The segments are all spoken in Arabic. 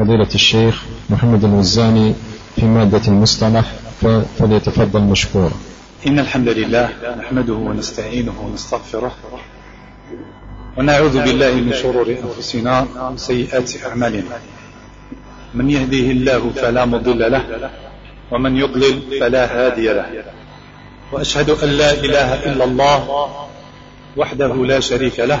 فضيلة الشيخ محمد الوزاني في مادة المصطلح فليتفضل مشكورا. إن الحمد لله نحمده ونستعينه ونستغفره ونعوذ بالله من شرور أنفسنا وسيئات أعمالنا. من يهديه الله فلا مضل له ومن يضلل فلا هادي له. وأشهد أن لا إله إلا الله وحده لا شريك له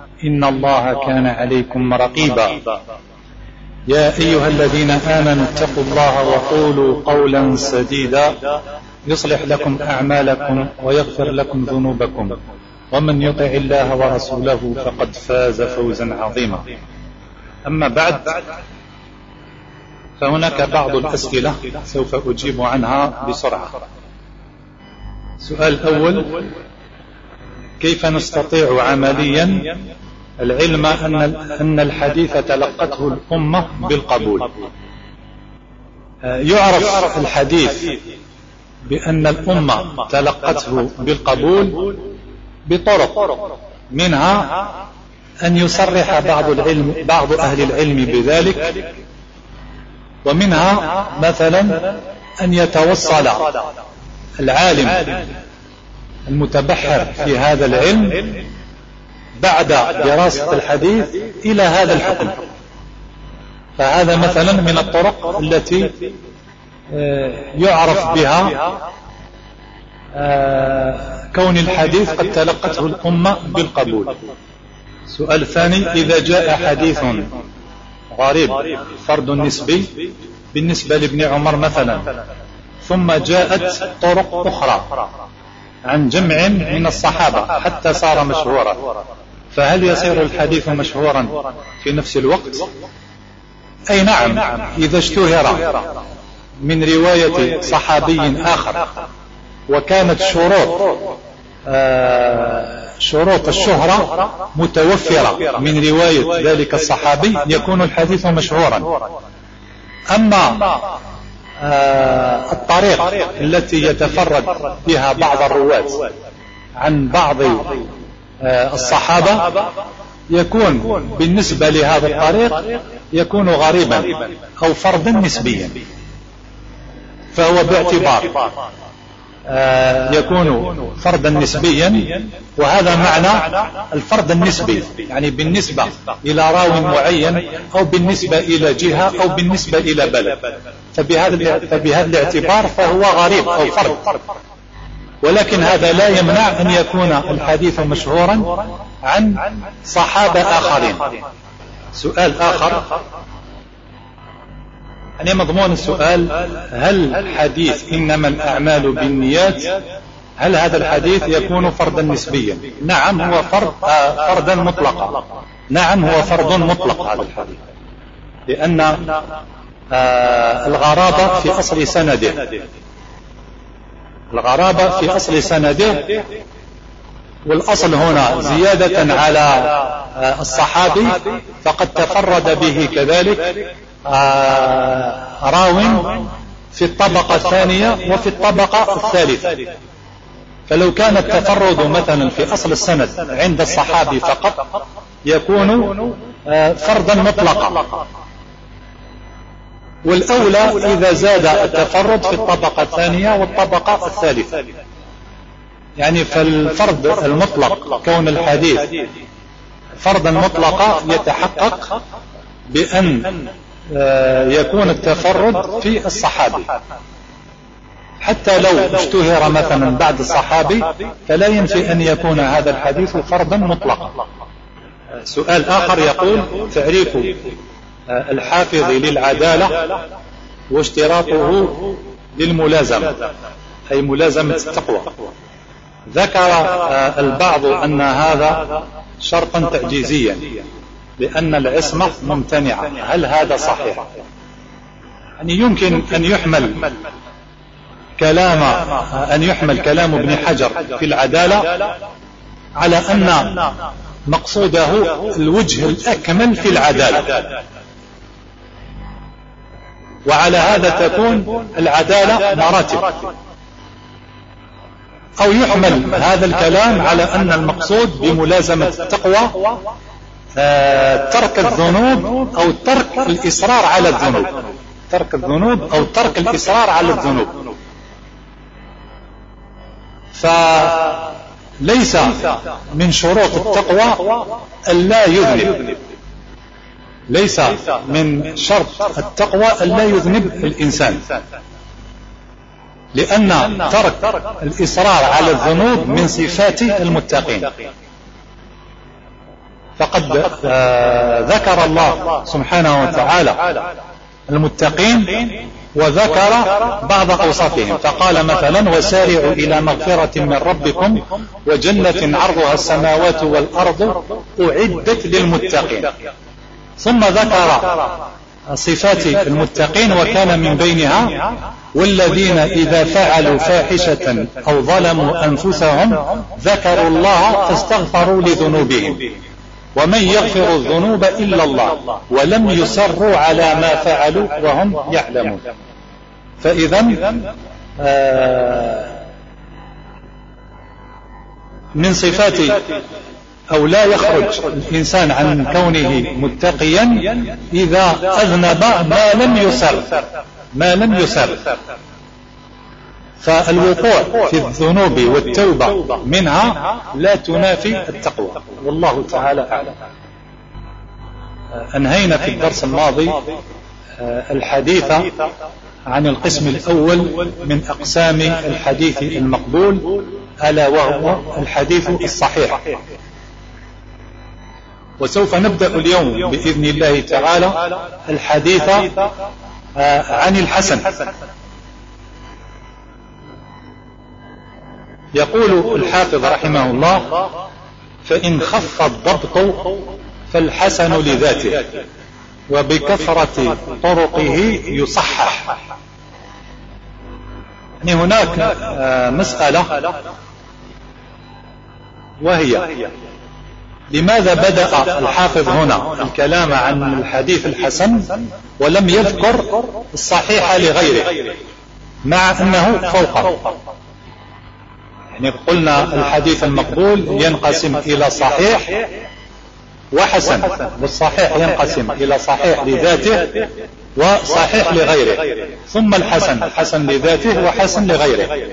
إن الله كان عليكم رقيبا. يا أيها الذين آمنوا اتقوا الله وقولوا قولا سديدا. يصلح لكم أعمالكم ويغفر لكم ذنوبكم. ومن يطع الله ورسوله فقد فاز فوزا عظيما. أما بعد فهناك بعض الأسئلة سوف أجيب عنها بسرعة. سؤال أول كيف نستطيع عمليا العلم أن أن الحديث تلقته الأمة بالقبول. يعرف الحديث بأن الأمة تلقته بالقبول بطرق منها أن يصرح بعض العلم بعض أهل العلم بذلك ومنها مثلا أن يتوصل العالم المتبحر في هذا العلم بعد دراسة الحديث إلى هذا الحكم. فهذا مثلا من الطرق التي يعرف بها كون الحديث قد تلقته الأمة بالقبول. سؤال ثاني إذا جاء حديث غريب فرد نسبي بالنسبة لابن عمر مثلا ثم جاءت طرق أخرى عن جمع من الصحابة حتى صار مشهورا. فهل يصير الحديث مشهورا في نفس الوقت؟ أي نعم إذا اشتهر من رواية صحابي آخر وكانت شروط شروط الشهرة متوفرة من رواية ذلك الصحابي يكون الحديث مشهورا. أما الطريق التي يتفرد بها بعض الرواة عن بعض الصحابة يكون بالنسبة لهذا الطريق يكون غريبا أو فردا نسبيا. فهو باعتبار يكون فردا نسبيا وهذا معنى الفرد النسبي يعني بالنسبة إلى راو معين أو بالنسبة إلى جهة أو بالنسبة إلى بلد. فبهذا, فبهذا الاعتبار فهو غريب أو فرد ولكن هذا لا يمنع أن يكون الحديث مشهورا عن صحابة آخرين. سؤال آخر. يعني مضمون السؤال هل الحديث إنما الأعمال بالنيات؟ هل هذا الحديث يكون فردا نسبيا؟ نعم هو فرد آه فردا مطلقا. نعم هو فرد مطلق هذا الحديث. لأن آه الغرابة في أصل سنده. الغرابة في أصل سنده والأصل هنا زيادة على آه الصحابي فقد تفرد به كذلك راو في الطبقة الثانية وفي الطبقة الثالثة. فلو كان التفرد مثلا في أصل السند عند الصحابي فقط يكون فردا مطلقا. والأولى إذا زاد التفرد في الطبقة الثانية والطبقة الثالثة. يعني فالفرد المطلق كون الحديث. فردا مطلقا يتحقق بأن يكون التفرد في الصحابي. حتى لو اشتهر مثلا بعد الصحابي فلا ينفي أن يكون هذا الحديث فردا مطلقا. سؤال آخر يقول تعريف الحافظ للعدالة واشتراطه للملازمة أي ملازمة التقوى. ذكر البعض أن هذا شرطا تعجيزيا لأن العصمة ممتنعة هل هذا صحيح؟ يعني يمكن أن يحمل كلام أن يحمل كلام ابن حجر في العدالة على أن مقصوده الوجه الأكمل في العدالة. وعلى هذا تكون العدالة مراتب. أو يحمل هذا الكلام على أن المقصود بملازمة التقوى آه، ترك الذنوب أو ترك الإصرار على الذنوب. ترك الذنوب أو ترك الإصرار على الذنوب. فليس من شروط التقوى ألا يذنب. ليس من شرط التقوى ألا يذنب الإنسان. لأن ترك الإصرار على الذنوب من صفات المتقين. فقد آه، ذكر الله سبحانه وتعالى المتقين وذكر بعض أوصافهم. فقال مثلا وسارعوا إلى مغفرة من ربكم وجنة عرضها السماوات والأرض أعدت للمتقين. ثم ذكر صفات المتقين وكان من بينها والذين إذا فعلوا فاحشة أو ظلموا أنفسهم ذكروا الله فاستغفروا لذنوبهم. ومن يغفر الذنوب إلا الله ولم يسروا على ما فعلوا وهم يعلمون. فإذا آه، من صفات أو لا يخرج الإنسان عن كونه متقيا إذا أذنب ما لم يسر ما لم يسر. فالوقوع في الذنوب والتوبة منها لا تنافي التقوى. والله تعالى أعلم. أنهينا في الدرس الماضي آه، الحديث عن القسم الأول من أقسام الحديث المقبول ألا وهو الحديث الصحيح. وسوف نبدأ اليوم بإذن الله تعالى الحديث آه، عن الحسن. يقول الحافظ رحمه الله فإن خف الضبط فالحسن لذاته وبكثرة طرقه يصحح. يعني هناك آه، مسألة وهي لماذا بدأ الحافظ هنا الكلام عن الحديث الحسن ولم يذكر الصحيح لغيره مع أنه فوقه يعني قلنا الحديث المقبول ينقسم إلى صحيح وحسن والصحيح ينقسم إلى صحيح لذاته وصحيح لغيره ثم الحسن حسن لذاته وحسن لغيره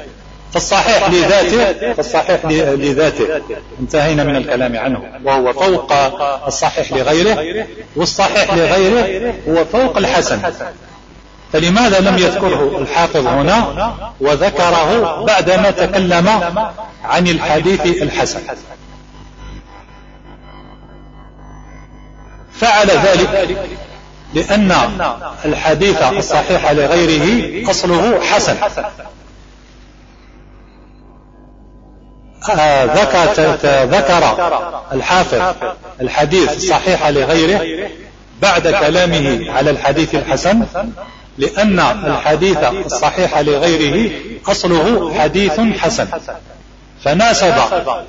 فالصحيح لذاته فالصحيح لذاته. انتهينا من الكلام عنه. وهو فوق الصحيح لغيره والصحيح لغيره هو فوق الحسن. فلماذا لم يذكره الحافظ هنا وذكره بعدما تكلم عن الحديث الحسن. فعل ذلك لأن الحديث الصحيح لغيره أصله حسن آه، ذكر ذكر الحافظ الحديث الصحيح لغيره بعد كلامه على الحديث الحسن لأن الحديث الصحيح لغيره أصله حديث حسن. فناسب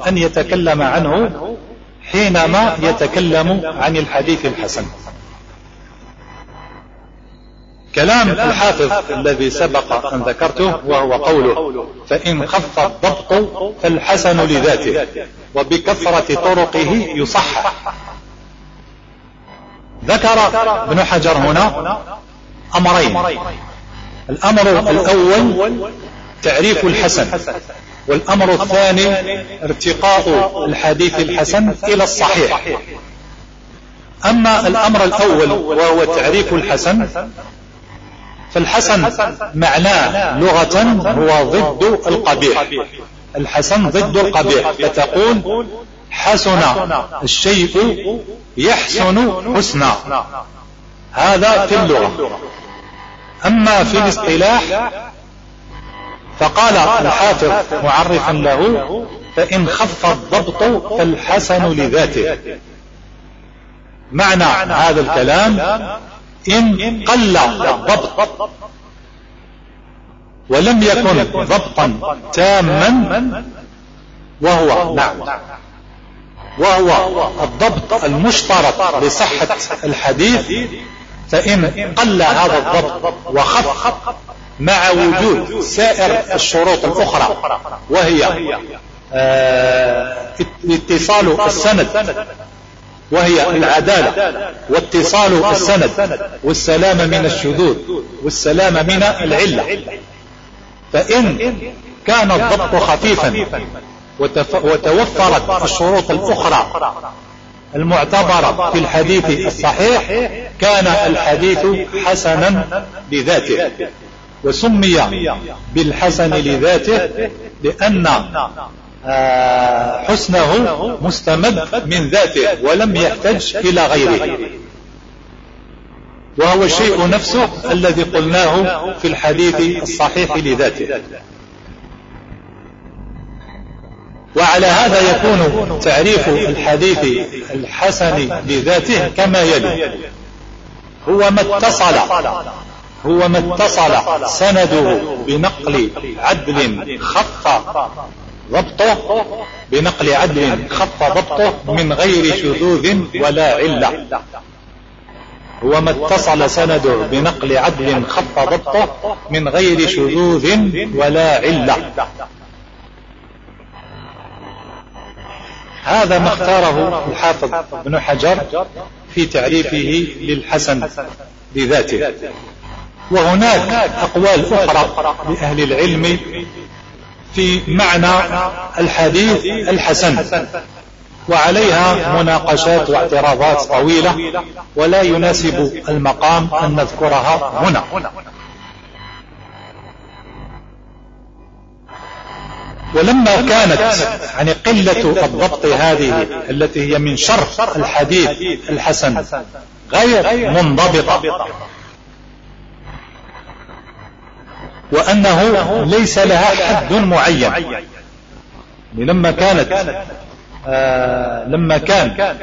أن يتكلم عنه حينما يتكلم عن الحديث الحسن. كلام الحافظ الذي سبق أن ذكرته وهو قوله. فإن خف الضبط فالحسن لذاته. وبكثرة طرقه يصحح ذكر ابن حجر هنا أمرين. الأمر الأول تعريف الحسن. والأمر الثاني ارتقاء الحديث الحسن إلى الصحيح. أما الأمر الأول وهو تعريف الحسن فالحسن معناه لغة هو ضد القبيح. الحسن ضد القبيح. فتقول حسن الشيء يحسن حسنا هذا في اللغة. أما في الاصطلاح فقال الحافظ معرفا له فإن خف الضبط فالحسن لذاته. معنى هذا الكلام إن قل الضبط ولم يكن ضبطا تاما وهو نعم. وهو الضبط المشترط لصحة الحديث فإن قل هذا الضبط وخف مع وجود سائر الشروط الأخرى وهي آه، اتصال السند وهي العدالة واتصال السند والسلامة من الشذوذ والسلامة من العلة. فإن كان الضبط خفيفا وتوفرت الشروط الأخرى المعتبرة في الحديث الصحيح كان الحديث حسنا لذاته وسمي بالحسن لذاته لأن حسنه مستمد من ذاته ولم يحتج إلى غيره. وهو الشيء نفسه الذي قلناه في الحديث الصحيح لذاته. وعلى هذا يكون تعريف الحديث الحسن لذاته كما يلي. هو ما اتصل هو ما اتصل سنده بنقل عدل خف ضبطه بنقل عدل خف ضبطه من غير شذوذ ولا علة. هو ما اتصل سنده بنقل عدل خف ضبطه من غير شذوذ ولا علة. هذا ما اختاره الحافظ ابن حجر في تعريفه للحسن بذاته. وهناك أقوال أخرى لأهل العلم في معنى الحديث الحسن. وعليها مناقشات واعتراضات طويلة ولا يناسب المقام أن نذكرها هنا. ولما كانت يعني قلة الضبط هذه التي هي من شر الحديث الحسن غير منضبطة وأنه ليس لها حد معين. لما كانت آه لما كان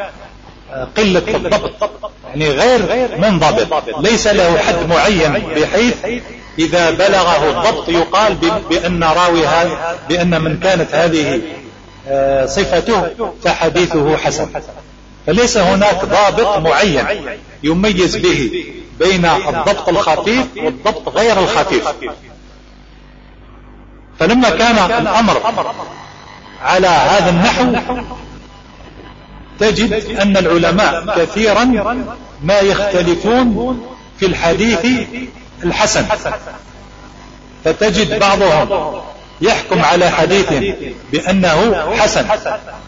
آه قلة الضبط. يعني غير منضبط ليس له حد معين بحيث إذا بلغه الضبط يقال بأن راوي بأن من كانت هذه آه صفته فحديثه حسن. فليس هناك ضابط معين يميز به بين الضبط الخفيف والضبط غير الخفيف. فلما كان الأمر على هذا النحو تجد أن العلماء كثيرا ما يختلفون في الحديث الحسن. فتجد بعضهم يحكم على حديث بأنه حسن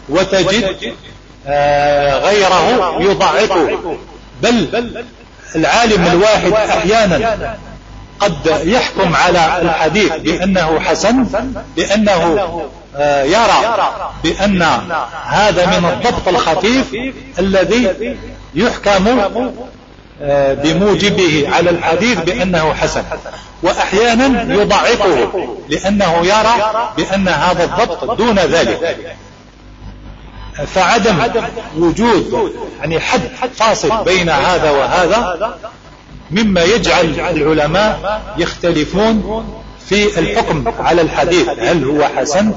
وتجد آه، غيره يضعفه. بل العالم الواحد أحيانا قد يحكم على الحديث بأنه حسن بأنه آه، يرى بأن هذا من الضبط الخفيف الذي يحكم آه، بموجبه على الحديث بأنه حسن. وأحيانا يضعفه لأنه يرى بأن هذا الضبط دون ذلك. فعدم وجود يعني حد فاصل بين هذا وهذا مما يجعل العلماء يختلفون في الحكم على الحديث. هل هو حسن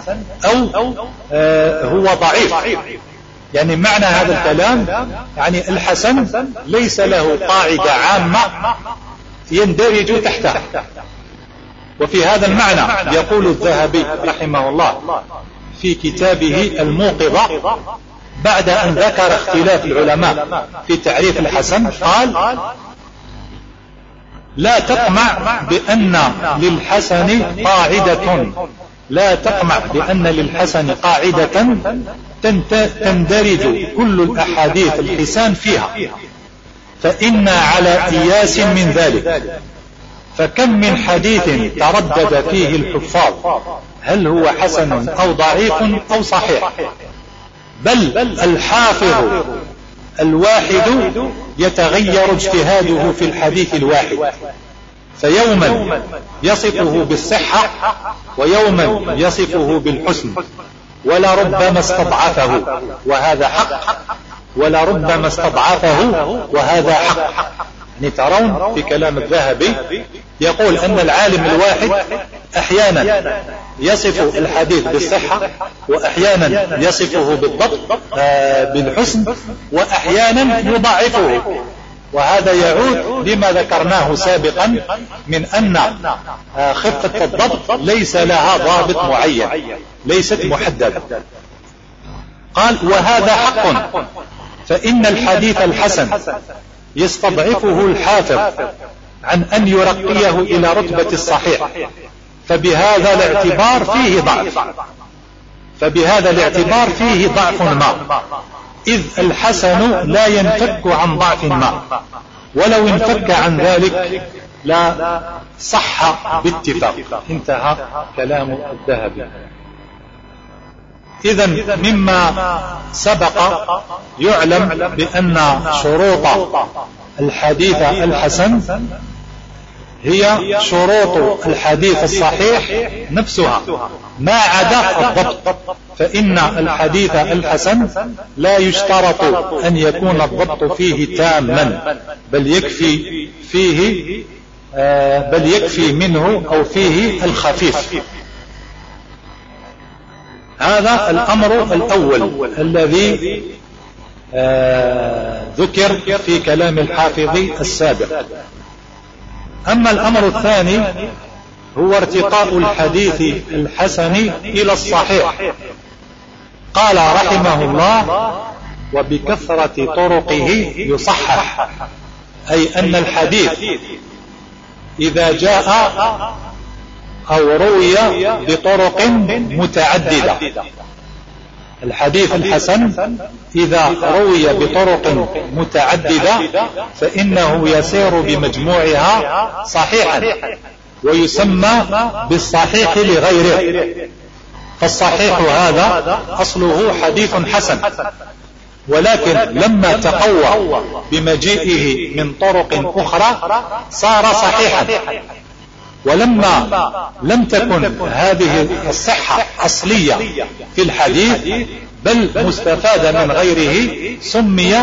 أو آه، هو ضعيف؟ يعني معنى هذا الكلام يعني الحسن ليس له قاعدة عامة يندرج تحتها. وفي هذا المعنى يقول الذهبي رحمه الله في كتابه الموقظة بعد أن ذكر اختلاف العلماء في تعريف الحسن قال لا تطمع بأن للحسن قاعدة. لا تطمع بأن للحسن قاعدة تندرج كل الأحاديث الحسان فيها. فإن على قياس من ذلك. فكم من حديث تردد فيه الحفاظ. هل هو حسن أو ضعيف أو صحيح؟ بل الحافظ الواحد يتغير اجتهاده في الحديث الواحد. فيوما يصفه بالصحة ويوما يصفه بالحسن. ولربما استضعفه وهذا حق. ولربما استضعفه وهذا حق. يعني ترون في كلام الذهبي يقول أن العالم الواحد أحيانا يصف الحديث بالصحة وأحيانا يصفه بالضبط آه، بالحسن وأحيانا يضعفه. وهذا يعود لما ذكرناه سابقا من أن آه، خفة الضبط ليس لها ضابط معين ليست محددة. قال وهذا حق فإن الحديث الحسن يستضعفه الحافظ عن أن يرقيه إلى رتبة الصحيح. فبهذا الاعتبار فيه ضعف. فبهذا الاعتبار فيه ضعف ما. إذ الحسن لا ينفك عن ضعف ما. ولو انفك عن ذلك لا صح باتفاق. انتهى كلام الذهبي. إذا مما سبق يعلم بأن شروط الحديث الحسن هي شروط الحديث الصحيح نفسها. ما عدا الضبط فإن الحديث الحسن لا يشترط أن يكون الضبط فيه تاما بل يكفي فيه آه، بل يكفي منه أو فيه الخفيف. هذا الأمر الأول الذي آه، ذكر في كلام الحافظ السابق. أما الأمر الثاني هو ارتقاء الحديث الحسن إلى الصحيح. قال رحمه الله وبكثرة طرقه يصحح أي أن الحديث إذا جاء أو روي بطرق متعددة. الحديث الحسن إذا روي بطرق متعددة فإنه يسير بمجموعها صحيحا ويسمى بالصحيح لغيره. فالصحيح هذا أصله حديث حسن. ولكن لما تقوى بمجيئه من طرق أخرى صار صحيحا. ولما لم تكن هذه الصحة أصلية في الحديث بل مستفادة من غيره سمي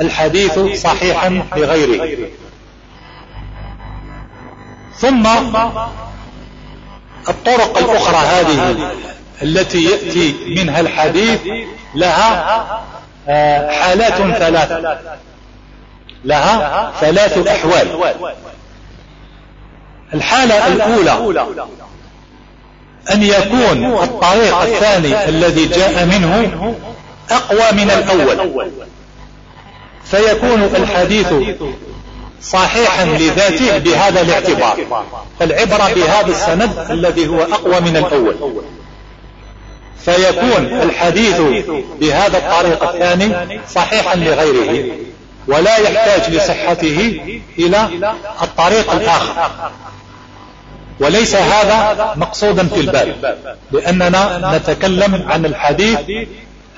الحديث صحيحا لغيره ثم الطرق الأخرى هذه التي يأتي منها الحديث لها آه، حالات ثلاث لها ثلاث أحوال. الحالة الأولى أن يكون الطريق الثاني الذي جاء منه أقوى من الأول. فيكون الحديث صحيحا لذاته بهذا الاعتبار. فالعبرة بهذا السند الذي هو أقوى من الأول. فيكون الحديث بهذا الطريق الثاني صحيحا لغيره. ولا يحتاج لصحته إلى الطريق الآخر. وليس هذا مقصودا في الباب. لأننا نتكلم عن الحديث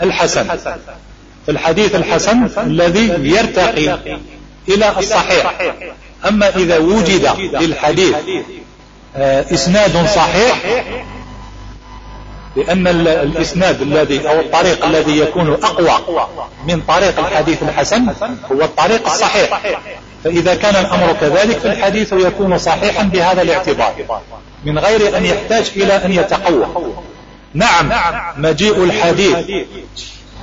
الحسن. الحديث الحسن الذي يرتقي إلى الصحيح. أما إذا وجد للحديث آه، إسناد صحيح لأن الإسناد الذي أو الطريق الذي يكون أقوى من طريق الحديث الحسن هو الطريق الصحيح. فإذا كان الأمر كذلك فالحديث يكون صحيحا بهذا الاعتبار. من غير أن يحتاج إلى أن يتقوى. نعم مجيء الحديث.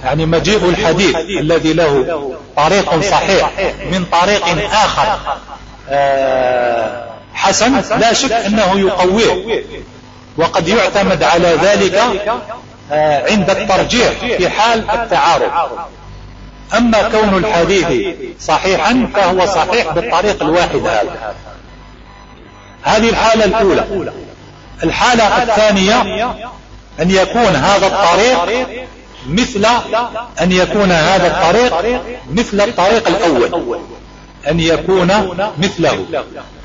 يعني مجيء الحديث الذي له طريق صحيح من طريق آخر. آه، حسن لا شك أنه يقويه. وقد يعتمد على ذلك آه، عند الترجيح في حال التعارض. أما كون الحديث صحيحا فهو صحيح بالطريق الواحد هذا. هذه الحالة الأولى. الحالة الثانية أن يكون هذا الطريق مثل أن يكون هذا الطريق مثل الطريق الأول. أن يكون مثله.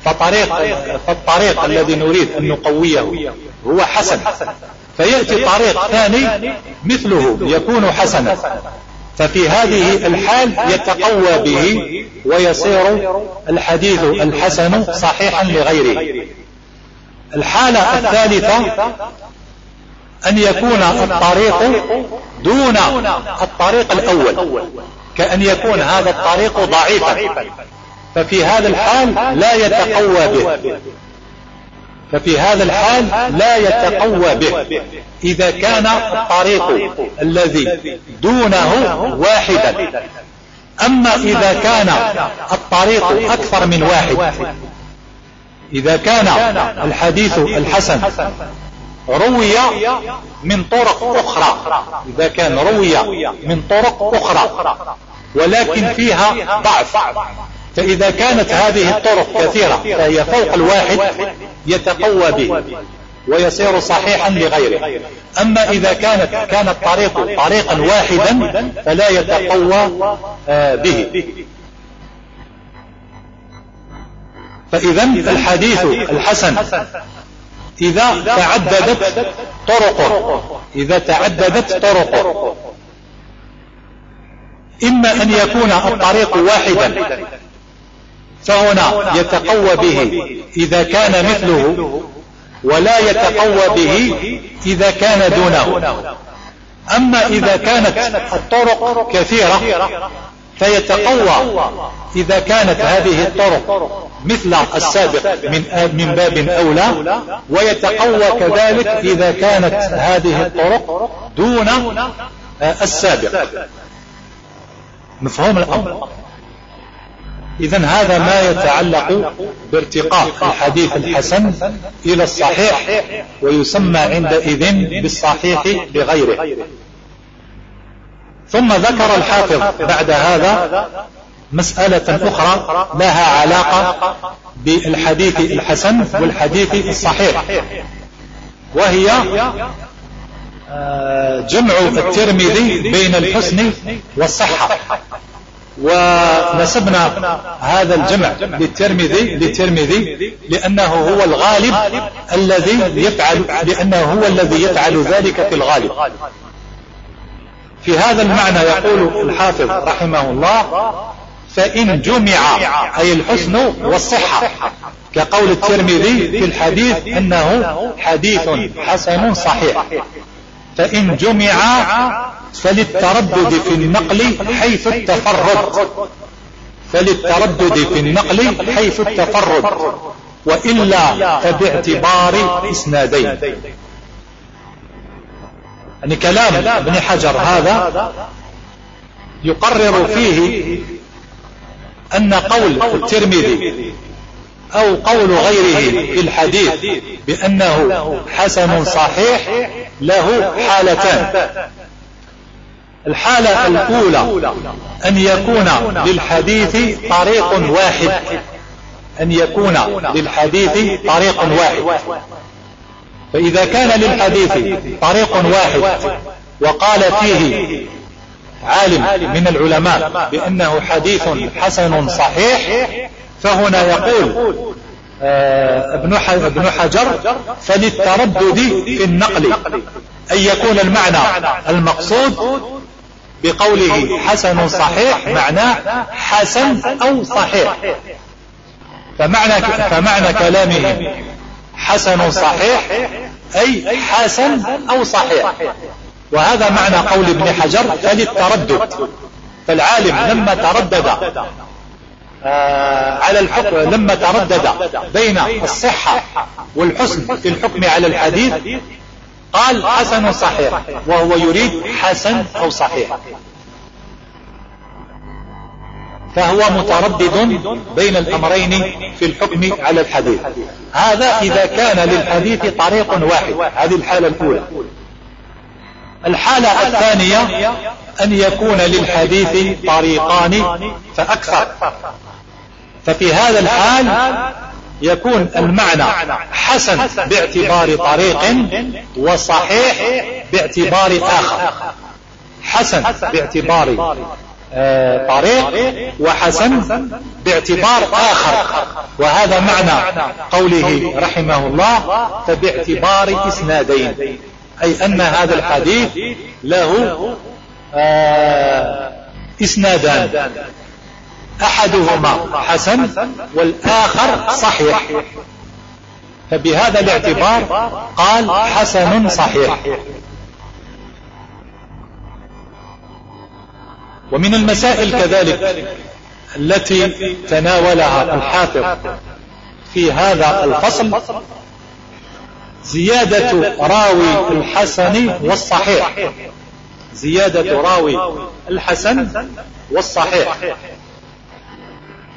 فطريق فالطريق الذي نريد أن نقويه هو حسن. فيأتي طريق ثاني مثله. يكون حسنا. ففي هذه الحال يتقوى به ويصير الحديث الحسن صحيحا لغيره. الحالة الثالثة أن يكون الطريق دون الطريق الأول كأن يكون هذا الطريق ضعيفا. ففي هذا الحال لا يتقوى به. ففي هذا الحال لا يتقوى به. إذا كان الطريق الذي دونه واحدا. أما إذا كان الطريق أكثر من واحد. إذا كان الحديث الحسن روي من طرق أخرى. إذا كان روي من طرق أخرى. ولكن فيها ضعف. فإذا كانت هذه الطرق كثيرة فهي فوق الواحد يتقوى به ويصير صحيحا لغيره. أما إذا كانت كان الطريق طريقا واحدا فلا يتقوى آه، به. فإذا الحديث الحسن إذا تعددت طرقه إذا تعددت طرقه إما أن يكون الطريق واحدا فهنا يتقوى به إذا كان مثله ولا يتقوى به إذا كان دونه. أما إذا كانت الطرق كثيرة فيتقوى إذا كانت هذه الطرق مثل السابق من من باب أولى ويتقوى كذلك إذا كانت هذه الطرق دون السابق. مفهوم الأمر؟ إذا هذا ما يتعلق بارتقاء الحديث الحسن إلى الصحيح ويسمى عندئذ بالصحيح لغيره ثم ذكر الحافظ بعد هذا مسألة أخرى لها علاقة بالحديث الحسن والحديث الصحيح. وهي جمع الترمذي بين الحسن والصحة. ونسبنا هذا الجمع للترمذي للترمذي لأنه هو الغالب الذي يفعل لأنه هو الذي يفعل ذلك في الغالب. في هذا المعنى يقول الحافظ رحمه الله فإن جمع أي الحسن والصحة كقول الترمذي في الحديث أنه حديث حسن صحيح. فإن جمع فللتردد في النقل حيث التفرد. فللتردد في النقل حيث التفرد. وإلا فباعتبار إسنادين. يعني كلام ابن حجر هذا يقرر فيه أن قول الترمذي أو قول غيره في الحديث بأنه حسن صحيح له حالتان. الحالة الأولى أن يكون للحديث طريق واحد. أن يكون للحديث طريق واحد. فإذا كان للحديث طريق واحد وقال فيه عالم من العلماء بأنه حديث حسن صحيح فهنا يقول آه، ابن حجر فللتردد في النقل أن يكون المعنى المقصود بقوله حسن صحيح معناه حسن أو صحيح. فمعنى, فمعنى كلامهم حسن صحيح أي حسن أو صحيح. وهذا معنى قول ابن حجر فللتردد. فالعالم لما تردد على الحكم لما تردد بين الصحة والحسن في الحكم على الحديث قال حسن صحيح وهو يريد حسن أو صحيح. فهو متردد بين الأمرين في الحكم على الحديث. هذا إذا كان للحديث طريق واحد. هذه الحالة الأولى. الحالة الثانية أن يكون للحديث طريقان فأكثر. ففي هذا الحال يكون المعنى حسن باعتبار طريق وصحيح باعتبار آخر. حسن باعتبار آه، طريق وحسن باعتبار آخر. وهذا معنى قوله رحمه الله فباعتبار إسنادين. أي أن هذا الحديث له آه، إسنادان. أحدهما حسن والآخر صحيح. فبهذا الاعتبار قال حسن صحيح. ومن المسائل كذلك التي تناولها الحافظ في هذا الفصل زيادة راوي الحسن والصحيح. زيادة راوي الحسن والصحيح.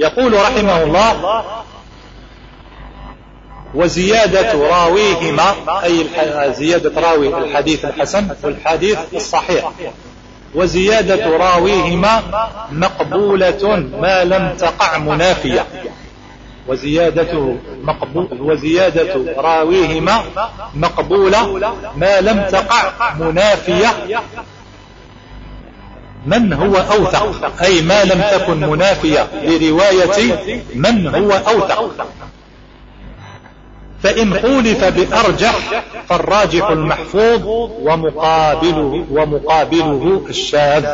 يقول رحمه الله وزيادة راويهما أي زيادة راوي الحديث الحسن والحديث الصحيح. وزيادة راويهما مقبولة ما لم تقع منافية. وزيادته مقبول وزيادة راويهما مقبولة ما لم تقع منافية. من هو أوثق؟ أي ما لم تكن منافية لرواية من هو أوثق؟ فإن خولف بأرجح فالراجح المحفوظ ومقابله, ومقابله الشاذ.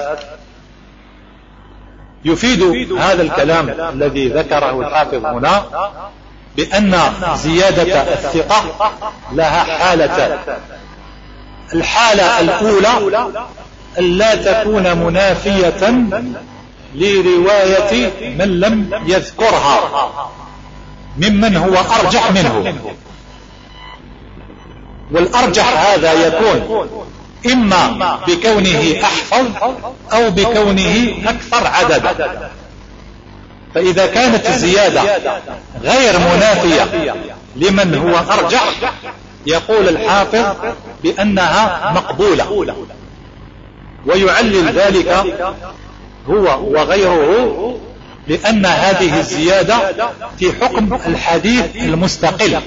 يفيد هذا الكلام الذي ذكره الحافظ هنا بأن زيادة الثقة لها حالتان الحالة الأولى ألا تكون منافية لرواية من لم يذكرها ممن هو أرجح منه. والأرجح هذا يكون إما بكونه أحفظ أو بكونه أكثر عددا فإذا كانت الزيادة غير منافية لمن هو أرجح يقول الحافظ بأنها مقبولة. ويعلل ذلك هو وغيره لأن هذه الزيادة في حكم الحديث المستقل.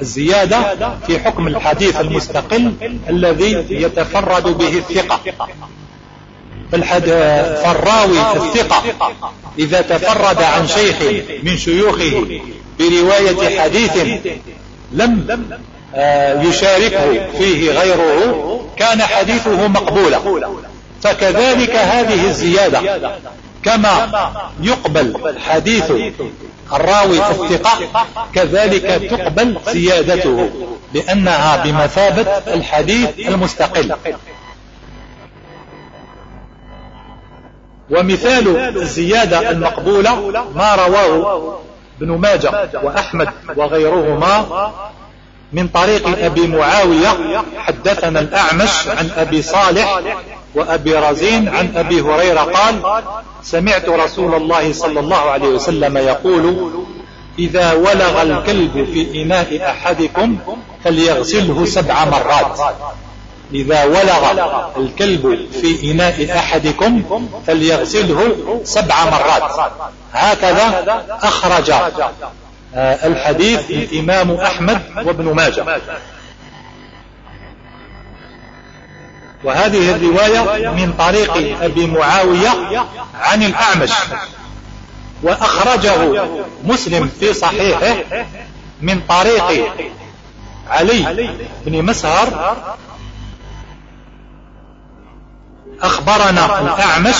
الزيادة في حكم الحديث المستقل الذي يتفرد به الثقة. فالراوي الثقة إذا تفرد عن شيخ من شيوخه برواية حديث لم آه، يشاركه فيه غيره كان حديثه مقبولا. فكذلك هذه الزيادة. كما يقبل حديث الراوي الثقة كذلك تقبل زيادته لأنها بمثابة الحديث المستقل. ومثال الزيادة المقبولة ما رواه ابن ماجه وأحمد وغيرهما من طريق أبي معاوية حدثنا الأعمش عن أبي صالح وأبي رزين عن أبي هريرة قال سمعت رسول الله صلى الله عليه وسلم يقول إذا ولغ الكلب في إناء أحدكم فليغسله سبع مرات. إذا ولغ الكلب في إناء أحدكم فليغسله سبع مرات. هكذا أخرج آه، الحديث الإمام أحمد وابن ماجه. وهذه الرواية من طريق أبي معاوية عن الأعمش وأخرجه مسلم في صحيحه من طريق علي بن مسهر. أخبرنا الأعمش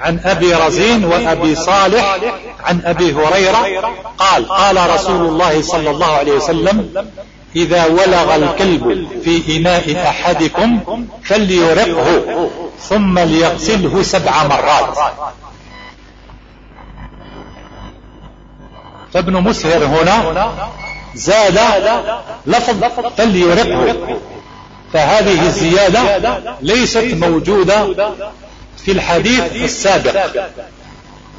عن أبي رزين وأبي صالح عن أبي هريرة قال قال رسول الله صلى الله عليه وسلم إذا ولغ الكلب في إناء أحدكم فليرقه ثم ليغسله سبع مرات. فابن مسهر هنا زاد لفظ فليرقه. فهذه الزيادة ليست موجودة في الحديث السابق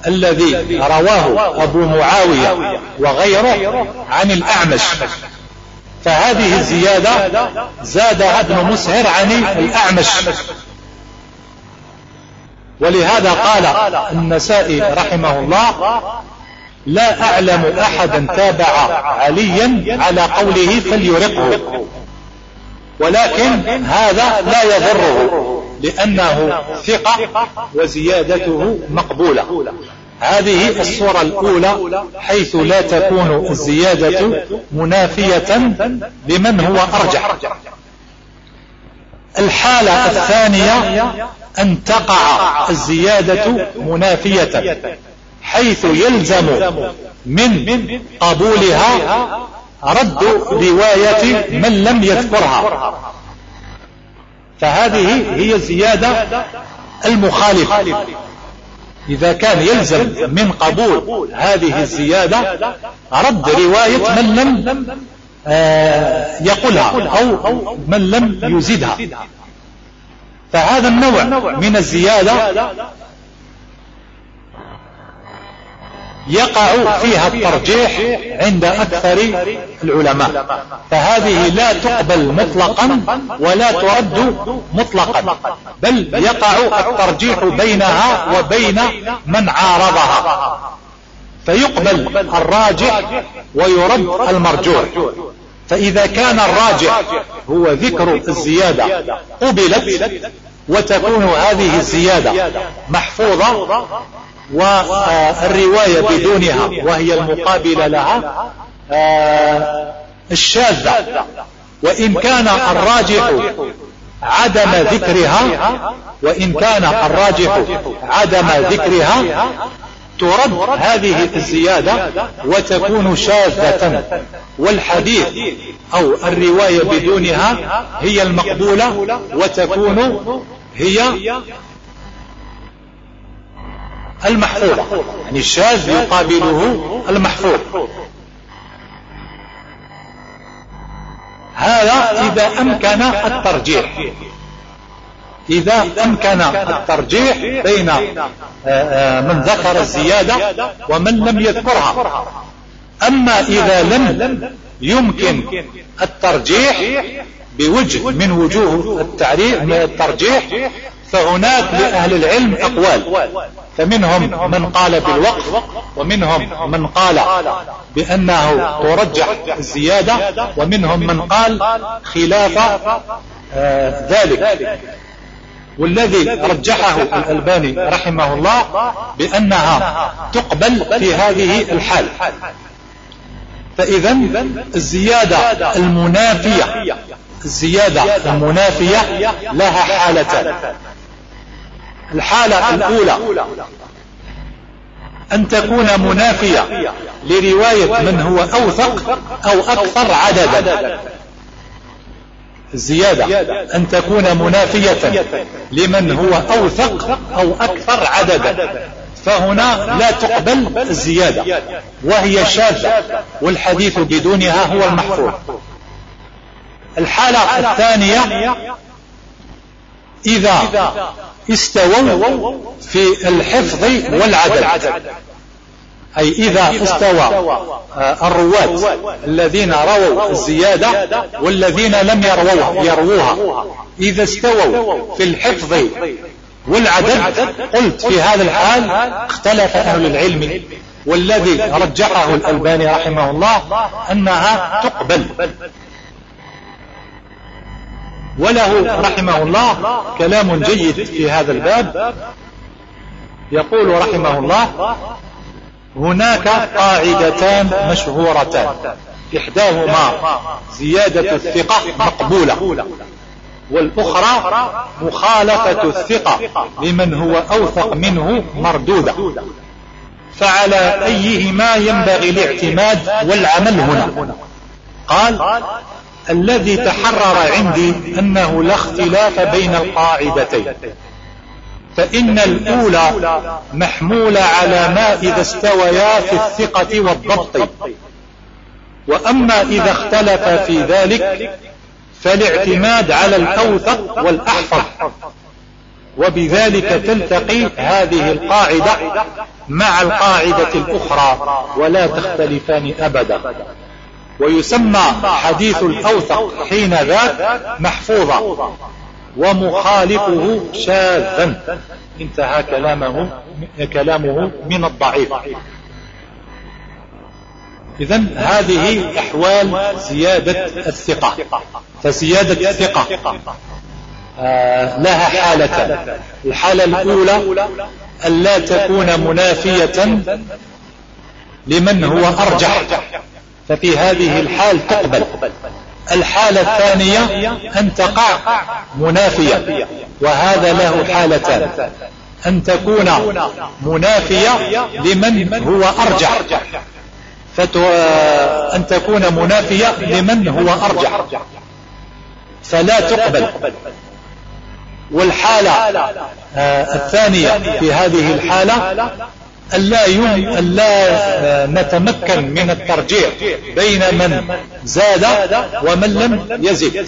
الذي رواه أبو معاوية وغيره عن الأعمش. فهذه الزيادة زادها ابن مسهر عن الأعمش. ولهذا قال النسائي رحمه الله لا أعلم أحدا تابع عليا على قوله فليرقه. ولكن هذا لا يضره لأنه ثقة وزيادته مقبولة. هذه الصورة الأولى حيث لا تكون الزيادة منافية لمن هو أرجح. الحالة الثانية أن تقع الزيادة منافية حيث يلزم من قبولها رد رواية من لم يذكرها. فهذه هي الزيادة المخالفة. إذا كان يلزم من قبول هذه الزيادة رد رواية من لم آه، يقولها أو من لم يزدها. فهذا النوع من الزيادة يقع فيها الترجيح عند أكثر العلماء. فهذه لا تقبل مطلقا ولا ترد مطلقا بل يقع الترجيح بينها وبين من عارضها. فيقبل الراجح ويرد المرجوح. فإذا كان الراجح هو ذكر الزيادة قبلت وتكون هذه الزيادة محفوظة والرواية بدونها وهي المقابلة لها آه، الشاذة. وإن كان الراجح عدم ذكرها وإن كان الراجح عدم ذكرها ترد هذه الزيادة وتكون شاذة. والحديث أو الرواية بدونها هي المقبولة وتكون هي المحفوظ. يعني الشاذ يقابله المحفوظ. هذا إذا أمكن الترجيح. إذا أمكن الترجيح بين آه، آه، من ذكر الزيادة ومن لم يذكرها. أما إذا لم يمكن الترجيح بوجه من وجوه التعريف الترجيح فهناك لأهل العلم أقوال. فمنهم من قال بالوقف ومنهم من قال بأنه ترجح الزيادة ومنهم من قال خلاف آه ذلك. والذي رجحه الألباني رحمه الله بأنها تقبل في هذه الحال. فإذا الزيادة المنافية الزيادة المنافية لها حالتان. الحالة الأولى. أن تكون منافية لرواية من هو أوثق أو أكثر عددا. الزيادة أن تكون منافية لمن هو أوثق أو أكثر عددا. فهنا لا تقبل الزيادة. وهي شاذة. والحديث بدونها هو المحفوظ. الحالة الثانية. إذا استووا في الحفظ والعدل. أي إذا استوى آه، الرواة الذين رووا الزيادة والذين لم يرووها, يرووها. إذا استووا في الحفظ والعدل قلت في هذا الحال اختلف أهل العلم والذي رجحه الألباني رحمه الله أنها تقبل. وله رحمه الله كلام جيد في هذا الباب. يقول رحمه الله هناك قاعدتان مشهورتان. إحداهما زيادة الثقة مقبولة والأخرى مخالفة الثقة لمن هو أوثق منه مردودة. فعلى أيهما ينبغي الاعتماد والعمل هنا؟ قال الذي تحرر عندي أنه لا اختلاف بين القاعدتين. فإن الأولى محمولة على ما إذا استويا في الثقة والضبط. وأما إذا اختلف في ذلك فالاعتماد على الأوثق والأحفظ. وبذلك تلتقي هذه القاعدة مع القاعدة الأخرى. ولا تختلفان أبدا. ويسمى حديث الأوثق حين ذاك محفوظا ومخالفه شاذا. انتهى كلامه كلامه من الضعيف. إذا هذه أحوال زيادة الثقة. فزيادة الثقة آه لها حالة. الحالة الأولى ألا تكون منافية لمن هو أرجح. ففي هذه الحال تقبل. الحالة الثانية أن تقع منافية وهذا له حالتان. أن تكون منافية لمن هو أرجح. أن تكون منافية لمن هو أرجح. فلا تقبل. والحالة آه، الثانية في هذه الحالة ألا, ألا نتمكن من الترجيح بين من زاد ومن لم يزد.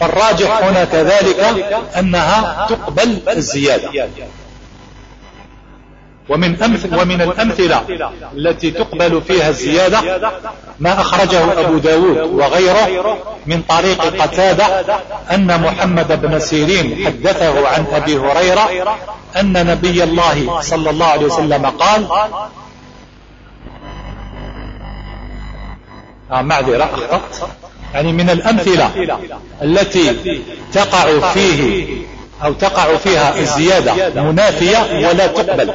فالراجح هنا كذلك أنها تقبل الزيادة. ومن, أمثل ومن الأمثلة التي تقبل فيها الزيادة ما أخرجه أبو داود وغيره من طريق قتادة أن محمد بن سيرين حدثه عن أبي هريرة أن نبي الله صلى الله عليه وسلم قال آه معذرة أخطأت يعني من الأمثلة التي تقع فيه أو تقع فيها الزيادة منافية ولا تقبل.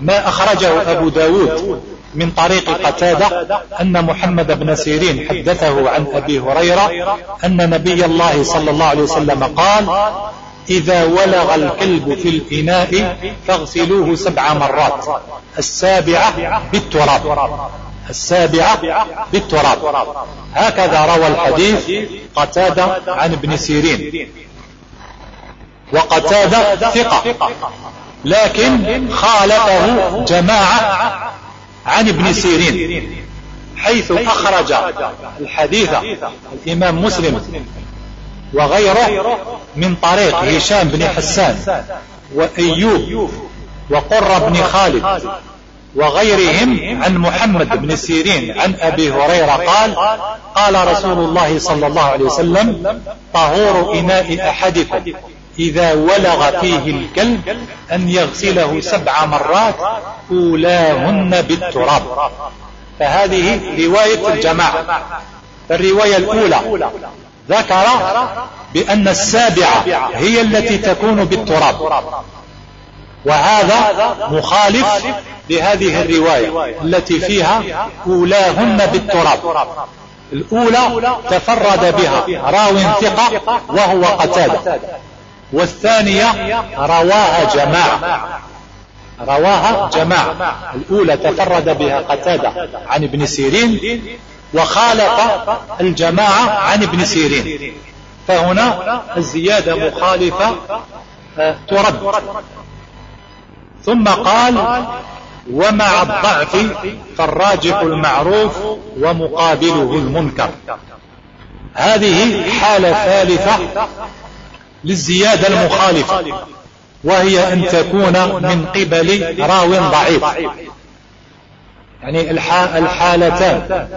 ما أخرجه أبو داود من طريق قتادة أن محمد بن سيرين حدثه عن أبي هريرة أن نبي الله صلى الله عليه وسلم قال إذا ولغ الكلب في الإناء فاغسلوه سبع مرات السابعة بالتراب السابعة بالتراب. هكذا روى الحديث قتادة عن ابن سيرين. وقتادة ثقة. لكن خالفه جماعة عن ابن سيرين حيث أخرج الحديث الإمام مسلم وغيره من طريق هشام بن حسان وأيوب وقر بن خالد وغيرهم عن محمد بن سيرين عن أبي هريرة قال قال رسول الله صلى الله عليه وسلم طهور إناء أحدكم. إذا ولغ فيه الكلب أن يغسله سبع مرات أولاهن بالتراب. فهذه رواية الجماعة. الرواية الأولى ذكر بأن السابعة هي التي تكون بالتراب. وهذا مخالف لهذه الرواية التي فيها أولاهن بالتراب. الأولى تفرد بها راو ثقة وهو قتادة. والثانية رواها جماعة. رواها جماعة. الأولى تفرد بها قتادة عن ابن سيرين وخالف الجماعة عن ابن سيرين. فهنا الزيادة مخالفة آه، ترد. ثم قال ومع الضعف فالراجح المعروف ومقابله المنكر. هذه حالة ثالثة للزيادة المخالفة وهي أن تكون من قبل راو ضعيف. يعني الحالتان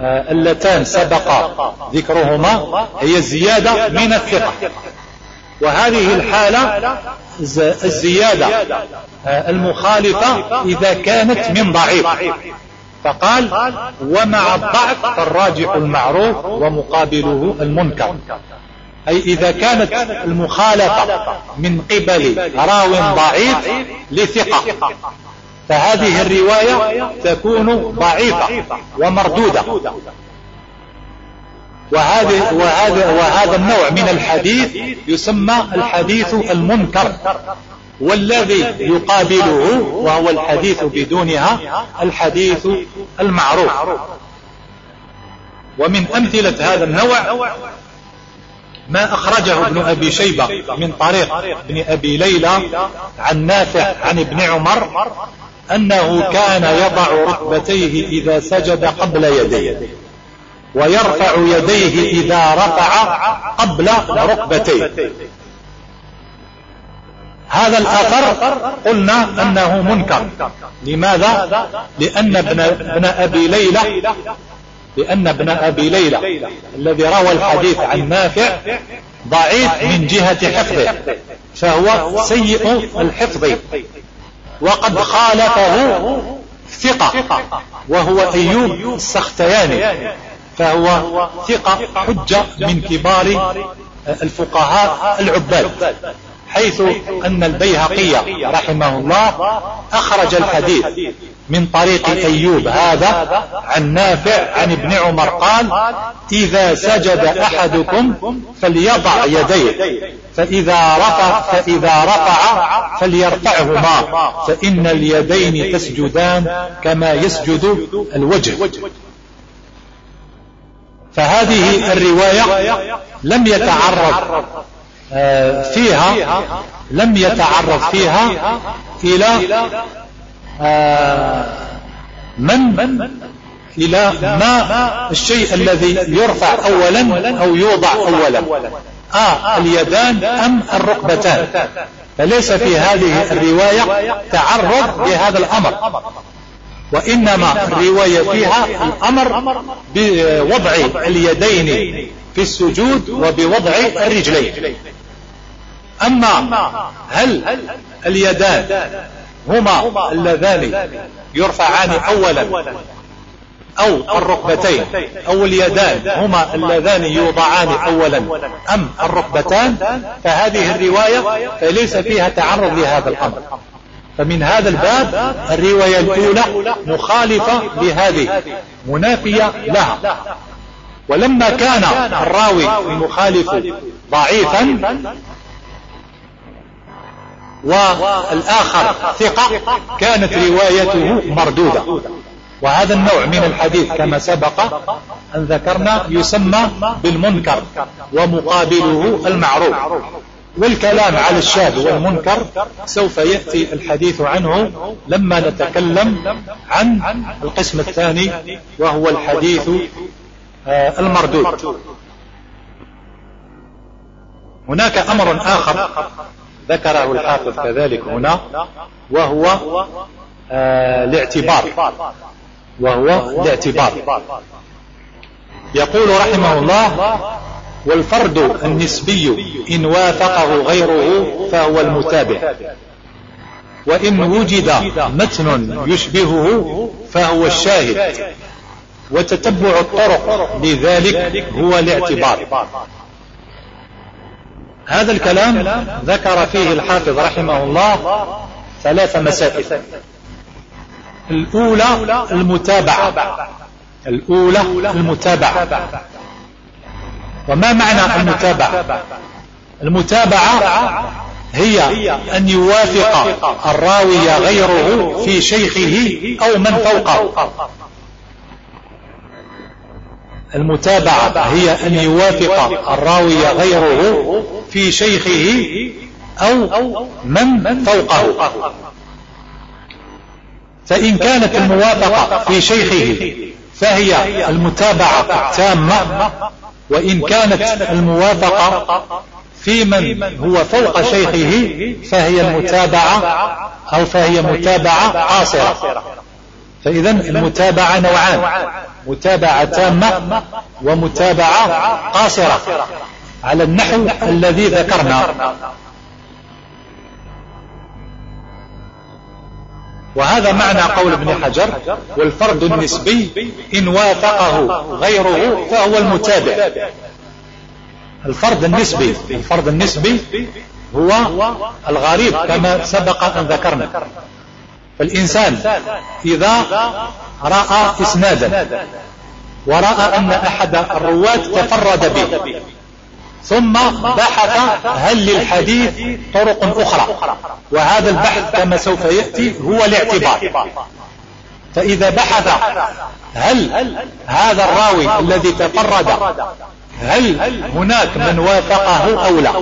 آه، اللتان سبق ذكرهما هي الزيادة من الثقة. وهذه الحالة الزيادة آه، المخالفة إذا كانت من ضعيف. فقال ومع الضعف فالراجح المعروف ومقابله المنكر. أي إذا كانت المخالفة من قبل راو ضعيف لثقة. فهذه الرواية تكون ضعيفة ومردودة. وهذا, وهذا, وهذا النوع من الحديث يسمى الحديث المنكر. والذي يقابله وهو الحديث بدونها الحديث المعروف. ومن أمثلة هذا النوع ما أخرجه ابن أبي شيبة من طريق ابن أبي ليلى عن نافع عن ابن عمر أنه كان يضع ركبتيه إذا سجد قبل يديه ويرفع يديه إذا رفع قبل ركبتيه هذا الأثر قلنا أنه منكر لماذا؟ لأن ابن, أبي ليلى لأن ابن أبي ليلى الذي روى الحديث عن نافع ضعيف من جهة حفظه فهو سيء الحفظ. وقد خالفه ثقة وهو أيوب السختياني فهو ثقة حجة من كبار الفقهاء العباد. حيث أن البيهقي رحمه الله أخرج الحديث من طريق أيوب هذا عن نافع عن ابن عمر قال إذا سجد أحدكم فليضع يديه فإذا رفع, فإذا رفع فليرفعهما فإن اليدين تسجدان كما يسجد الوجه. فهذه الرواية لم يتعرض فيها لم يتعرض فيها إلى آه، من؟ إلى ما الشيء الذي يرفع أولا أو يوضع أولا؟ آه اليدان أم الركبتان؟ فليس في هذه الرواية تعرض لهذا الأمر. وإنما الرواية فيها الأمر بوضع اليدين في السجود وبوضع الرجلين. أما هل اليدان هما اللذان يرفعان أولا أو الركبتين أو اليدان هما اللذان يوضعان أولا أم الركبتان؟ فهذه الرواية فليس فيها تعرض لهذا الأمر. فمن هذا الباب الرواية الأولى مخالفة لهذه منافية لها. ولما كان الراوي المخالف ضعيفا والآخر ثقة كانت روايته مردودة. وهذا النوع من الحديث كما سبق أن ذكرنا يسمى بالمنكر ومقابله المعروف. والكلام على الشاذ والمنكر سوف يأتي الحديث عنه لما نتكلم عن القسم الثاني وهو الحديث آه، المردود. هناك أمر آخر ذكره الحافظ كذلك هنا وهو آه، الاعتبار وهو الاعتبار يقول رحمه الله والفرد النسبي إن وافقه غيره فهو المتابع. وإن وجد متن يشبهه فهو الشاهد. وتتبع الطرق لذلك هو الاعتبار. هذا الكلام ذكر فيه الحافظ رحمه الله ثلاث مسائل. الأولى المتابعة. الأولى المتابعة. وما معنى المتابعة؟ المتابعة هي أن يوافق الراوي غيره في شيخه أو من فوقه. المتابعة هي أن يوافق الراوي غيره في شيخه أو من فوقه. فإن كانت الموافقة في شيخه فهي المتابعة تامة وإن كانت الموافقة في من هو فوق شيخه فهي المتابعة أو فهي متابعة قاصرة فإذا المتابعة نوعان. متابعة تامة ومتابعة قاصرة. على النحو الذي ذكرنا. وهذا معنى قول ابن حجر والفرد النسبي إن وافقه غيره فهو المتابع. الفرد النسبي الفرد النسبي هو الغريب كما سبق أن ذكرنا. فالإنسان إذا رأى إسنادا ورأى أن أحد الرواة تفرد به ثم بحث هل للحديث طرق أخرى وهذا البحث كما سوف يأتي هو الاعتبار. فإذا بحث هل هذا الراوي الذي تفرد هل هناك من وافقه أو لا؟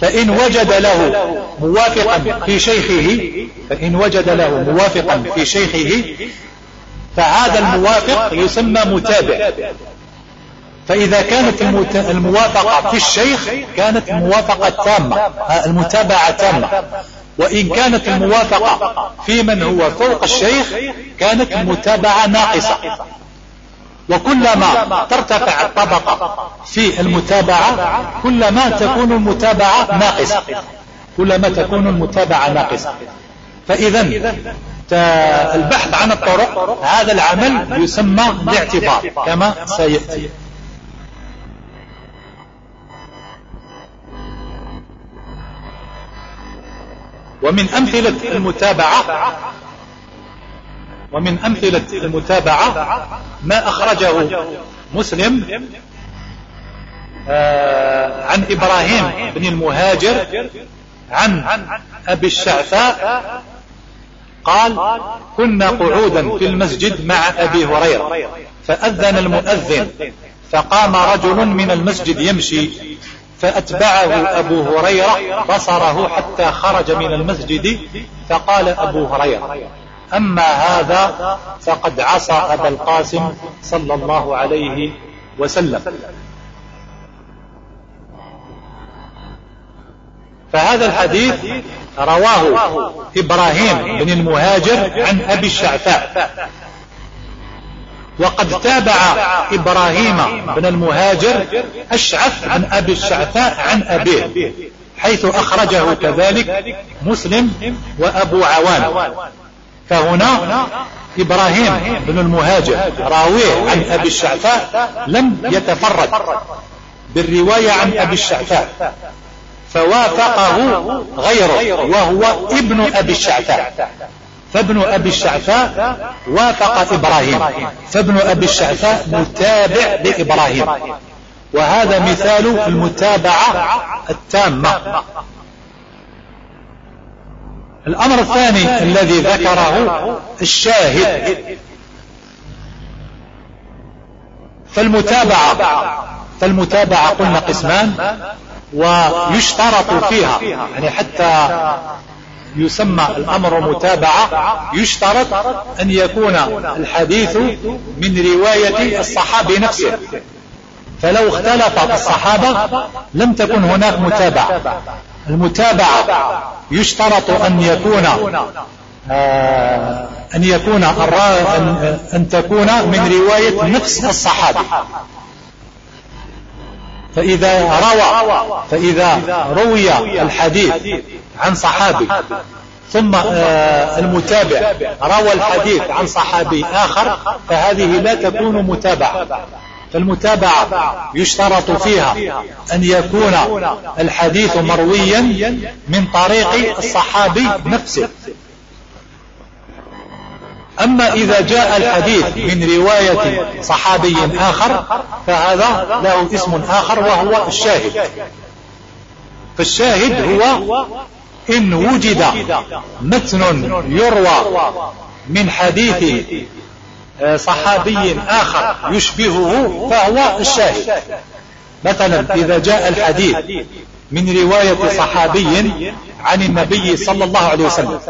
فإن وجد له موافقا في شيخه فإن وجد له موافقا في شيخه فهذا الموافق يسمى متابع. فإذا كانت الموافقة في الشيخ كانت الموافقة تامة المتابعة تامة. وإن كانت الموافقة في من هو فوق الشيخ كانت المتابعة ناقصة. وكلما ترتفع الطبقة في المتابعة كلما تكون المتابعة ناقصة. كلما تكون المتابعة ناقصة. فإذا البحث عن الطرق هذا العمل يسمى باعتبار كما سيأتي. ومن أمثلة المتابعة ومن أمثلة المتابعة ما أخرجه مسلم آه، عن إبراهيم بن المهاجر عن أبي الشعثاء قال كنا قعودا في المسجد مع أبي هريرة فأذن المؤذن فقام رجل من المسجد يمشي فأتبعه أبو هريرة بصره حتى خرج من المسجد فقال أبو هريرة أما هذا فقد عصى أبا القاسم صلى الله عليه وسلم. فهذا الحديث رواه إبراهيم بن المهاجر عن أبي الشعفاء وقد تابع إبراهيم بن المهاجر أشعث عن أبي الشعفاء عن أبيه حيث أخرجه كذلك مسلم وأبو عوان. فهنا إبراهيم بن المهاجر راويه عن أبي الشعفاء لم يتفرد بالرواية عن أبي الشعفاء فوافقه غيره وهو ابن أبي الشعفاء فابن أبي الشعفاء وافق إبراهيم فابن أبي الشعفاء متابع لإبراهيم. وهذا مثال المتابعة التامة. الأمر الثاني الذي ذكره الشاهد. فالمتابعة. فالمتابعة. قلنا قسمان ويشترط فيها. يعني حتى يسمى الأمر متابعة يشترط أن يكون الحديث من رواية الصحابي نفسه. فلو اختلف الصحابة لم تكن هناك متابعة. المتابعة. يشترط أن يكون آه، أن يكون أن تكون من رواية نفس الصحابي. فإذا روى فإذا روي الحديث عن صحابي ثم آه، المتابع روى الحديث عن صحابي آخر فهذه لا تكون متابعة. فالمتابعة يشترط فيها أن يكون الحديث مرويا من طريق الصحابي نفسه. أما إذا جاء الحديث من رواية صحابي آخر فهذا له اسم آخر وهو الشاهد. فالشاهد هو إن وجد متن يروى من حديث صحابي آخر يشبهه فهو الشاهد. مثلا إذا جاء الحديث من رواية صحابي عن النبي صلى الله عليه وسلم.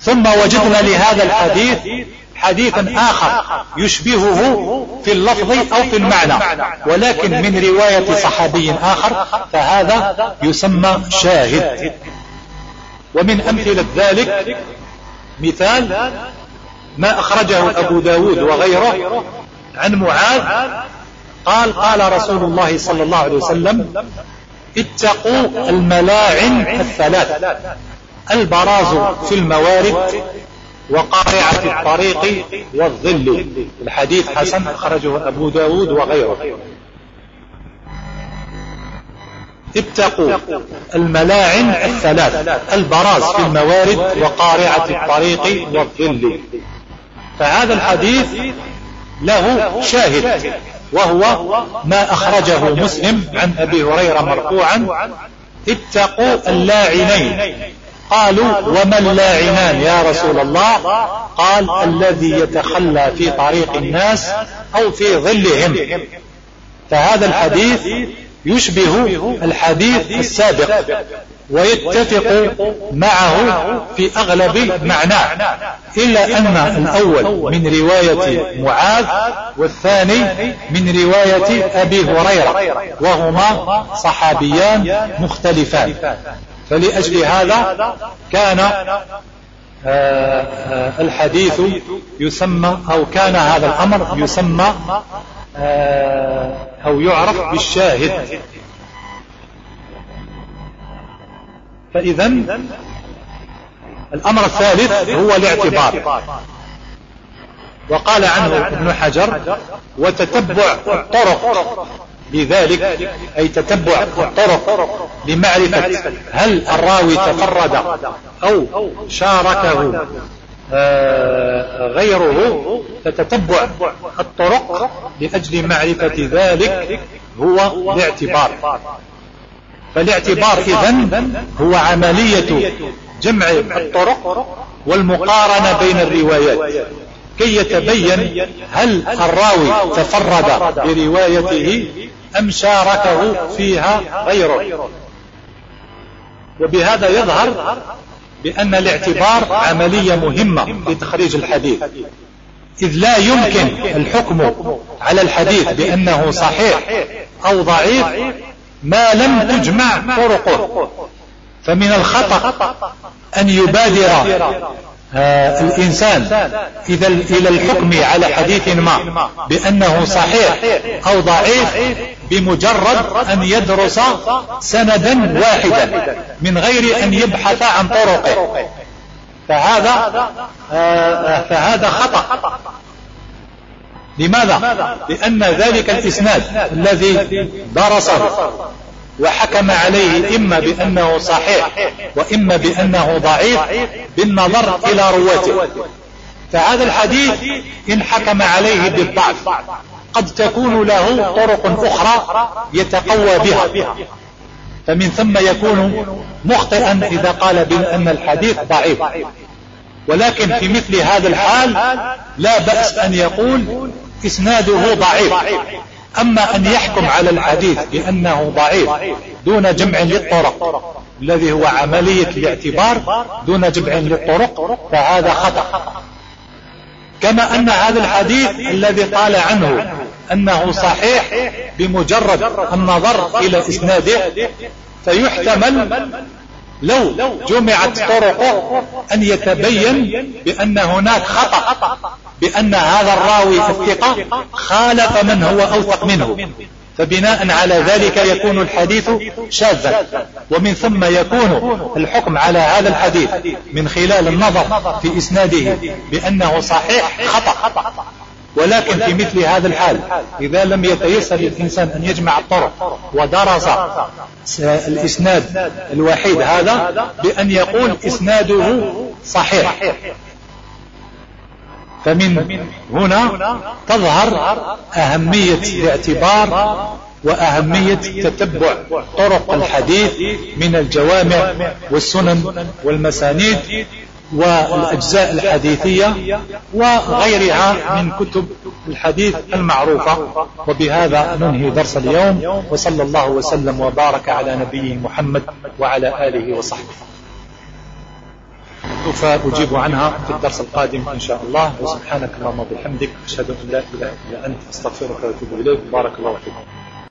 ثم وجدنا لهذا الحديث حديثا آخر يشبهه في اللفظ أو في المعنى. ولكن من رواية صحابي آخر فهذا يسمى شاهد. ومن أمثلة ذلك مثال ما أخرجه أبو داود وغيره عن معاذ قال قال رسول الله صلى الله عليه وسلم اتقوا الملاعن الثلاث البراز في الموارد وقارعة الطريق والظل. الحديث حسن أخرجه أبو داود وغيره. اتقوا الملاعن الثلاث البراز في الموارد وقارعة الطريق والظل. فهذا الحديث له شاهد وهو ما أخرجه مسلم عن أبي هريرة مرفوعا اتقوا اللاعنين. قالوا وما اللاعنان يا رسول الله؟ قال الذي يتخلى في طريق الناس أو في ظلهم. فهذا الحديث يشبه الحديث السابق. ويتفق معه في أغلب معناه إلا أن الأول من رواية معاذ والثاني من رواية أبي هريرة وهما صحابيان مختلفان. فلأجل هذا كان آه، آه، الحديث يسمى أو كان هذا الأمر يسمى آه، أو يعرف بالشاهد. فإذا الأمر الثالث هو الاعتبار. وقال عنه ابن حجر وتتبع الطرق لذلك أي تتبع الطرق لمعرفة هل الراوي تفرد أو شاركه آه، غيره فتتبع الطرق لأجل معرفة ذلك هو الاعتبار. فالاعتبار إذن هو عملية جمع الطرق والمقارنة بين الروايات. كي يتبين هل الراوي تفرد بروايته أم شاركه فيها غيره. وبهذا يظهر بأن الاعتبار عملية مهمة في تخريج الحديث. إذ لا يمكن الحكم على الحديث بأنه صحيح أو ضعيف ما لم تجمع طرقه فمن الخطأ أن يبادر آه الإنسان إذا إلى الحكم على حديث ما بأنه صحيح أو ضعيف بمجرد أن يدرس سندا واحدا من غير أن يبحث عن طرقه. فهذا آه فهذا خطأ. لماذا؟ لأن ذلك الإسناد الذي درسه وحكم عليه إما بأنه صحيح وإما بأنه ضعيف بالنظر إلى رواته. فهذا الحديث إن حكم عليه بالضعف قد تكون له طرق أخرى يتقوى بها. فمن ثم يكون مخطئا إذا قال بأن الحديث ضعيف. ولكن في مثل هذا الحال لا بأس أن يقول إسناده ضعيف. أما أن يحكم على الحديث بأنه ضعيف دون جمع للطرق الذي هو عملية الاعتبار دون جمع للطرق فهذا خطأ. كما أن هذا الحديث الذي قال عنه أنه صحيح بمجرد النظر إلى إسناده فيحتمل لو جمعت طرقه أن يتبين بأن هناك خطأ بأن هذا الراوي الثقة خالف من هو أوثق منه. فبناء على ذلك يكون الحديث شاذا. ومن ثم يكون الحكم على هذا الحديث من خلال النظر في إسناده بأنه صحيح خطأ. ولكن في مثل هذا الحال إذا لم يتيسر للإنسان أن يجمع الطرق ودرس الإسناد الوحيد هذا بأن يقول إسناده صحيح. فمن هنا تظهر أهمية الاعتبار وأهمية تتبع طرق الحديث من الجوامع والسنن والمسانيد والأجزاء الحديثية وغيرها من كتب الحديث المعروفة. وبهذا ننهي درس اليوم. وصلى الله وسلم وبارك على نبيه محمد وعلى آله وصحبه. سوف أجيب عنها في الدرس القادم إن شاء الله. وسبحانك اللهم وبحمدك أشهد أن لا إله إلا أنت أستغفرك وأتوب إليك. بارك الله فيكم